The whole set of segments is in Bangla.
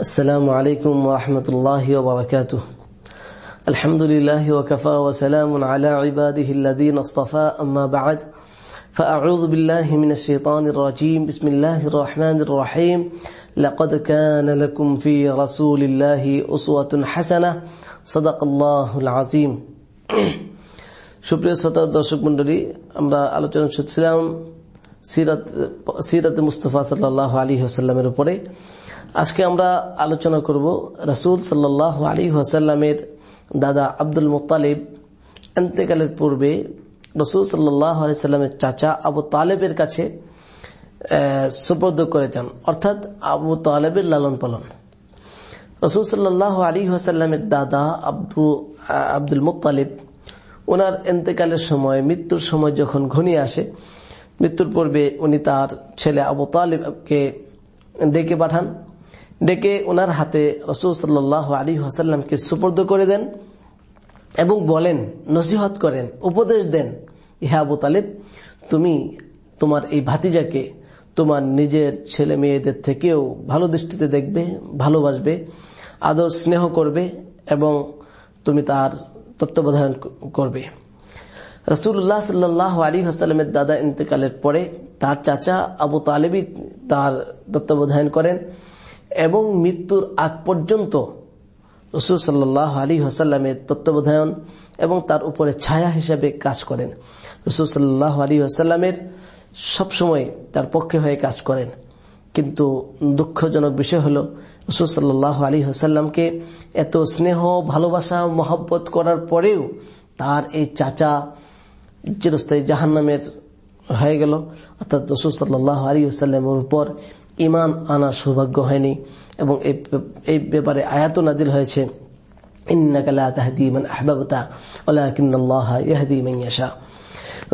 السلام عليكم ورحمة الله وبركاته الحمد لله وكفى وسلام على عباده الذين اصطفى أما بعد فأعوذ بالله من الشيطان الرجيم بسم الله الرحمن الرحيم لقد كان لكم في رسول الله أسوة حسنة صدق الله العظيم সুপ্রিয় শ্রোতা দর্শক মন্ডলী আমরা আলোচনা করছিলাম সিরাত মুস্তফা সাল্লাহ আলী হাসাল্লামের উপরে। আজকে আমরা আলোচনা করব রাসুল সাল্লাহ আলী হাসাল্লামের দাদা আব্দুল মুতালিব এন্তেকালের পূর্বে রসুল সাল্লাহ আলি সাল্লামের চাচা আবু তালেবের কাছে সুপর্দ করে যান অর্থাৎ আবু তালেবের লালন পালন। রসুল সাল্লাহ আলী হাসাল্লামের দাদা আব্দু আব্দুল মুতালিব ওনার এন্তেকালের সময়, মৃত্যুর সময় যখন ঘনিয়ে আসে মৃত্যুর পূর্বে উনি তার ছেলে আবু তালিবকে ডেকে পাঠান। ডেকে ওনার হাতে রসুল সাল্লাহ আলী হাসাল্লামকে সুপর্দ করে দেন এবং বলেন, নসিহত করেন, উপদেশ দেন, ইহা আবু তালেব, তুমি তোমার এই ভাতিজাকে তোমার নিজের ছেলে মেয়েদের থেকেও ভালো দৃষ্টিতে দেখবে, ভালোবাসবে, আদর স্নেহ করবে এবং তুমি তার তত্ত্বাবধান করবে। রসুল্লাহ সাল্লাহ আলী হাসালামের দাদা ইন্তেকালের পরে তার চাচা আবু তালেবি তার তত্ত্বাবধান করেন এবং মৃত্যুর আগ পর্যন্ত রসুল সাল্লাহ আলী হাসাল্লামের তত্ত্বাবধায়ন এবং তার উপরে ছায়া হিসাবে কাজ করেন। রসুল সাল্লাহ আলী হাসাল্লামের সবসময় তার পক্ষে হয়ে কাজ করেন। কিন্তু দুঃখজনক বিষয় হল, রসুল সাল্লাহ আলী হাসাল্লামকে এত স্নেহ, ভালোবাসা, মহব্বত করার পরেও তার এই চাচা চিরস্থায়ী জাহান নামের হয়ে গেল। অর্থাৎ রসুল সাল্লাহ আলী হাসাল্লামের উপর ইমান আনার সৌভাগ্য হয়নি এবং এই ব্যাপারে আয়াত নাদিল হয়েছে।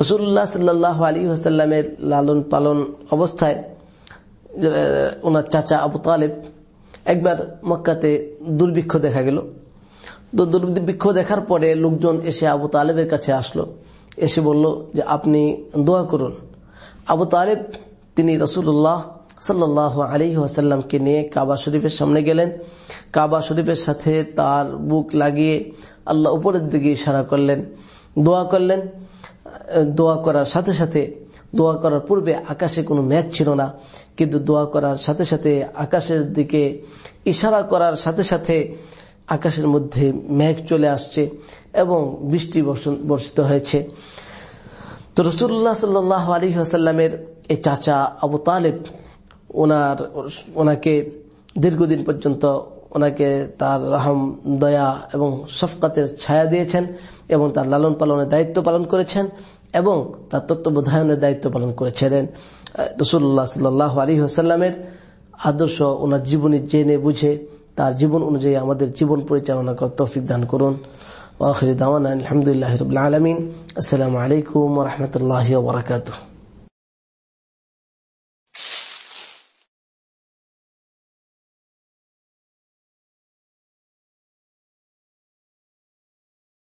রসুল্লাহ সাল্লাহ আলী হাসাল্লামের লালন পালন অবস্থায় ওনার চাচা আবু তালেব একবার মক্কাতে দুর্ভিক্ষ দেখা গেল। তো দুর্ভিক্ষ দেখার পরে লোকজন এসে আবু তালেবের কাছে আসলো। এসে বলল যে, আপনি দোয়া করুন। আবু তালেব, তিনি রসুল্লাহ সাল্লাহ আলী আসাল্লামকে নিয়ে কাবা শরীফের সামনে গেলেন। কাবা শরীফের সাথে তার বুক লাগিয়ে আল্লাহ উপরের দিকে ইশারা করলেন, দোয়া করলেন। দোয়া করার সাথে সাথে, দোয়া করার পূর্বে আকাশে কোনো ম্যাচ ছিল না, কিন্তু দোয়া করার সাথে সাথে আকাশের দিকে ইশারা করার সাথে সাথে আকাশের মধ্যে মেঘ চলে আসছে এবং বৃষ্টি বর্ষিত হয়েছে। তো রসুল্লাহ সাল্লাহ আলী আসাল্লামের এই চাচা আবু তালেব, ওনার, ওনাকে দীর্ঘদিন পর্যন্ত ওনাকে তার রহম, দয়া এবং শফকাতের ছায়া দিয়েছেন এবং তার লালন পালনের দায়িত্ব পালন করেছেন এবং তার তত্ত্বাবধায়নের দায়িত্ব পালন করেছিলেন। রসুল্লাহ সাল্লাহ আলী হাসাল্লামের আদর্শ ওনার জীবনী জেনে বুঝে তার জীবন অনুযায়ী আমাদের জীবন পরিচালনা করার তৌফিক দান করুন। আলহামদুলিল্লাহ রবিল আলমিন। আসসালামু আলাইকুম রহমতুল্লাহ বরকাতুহ।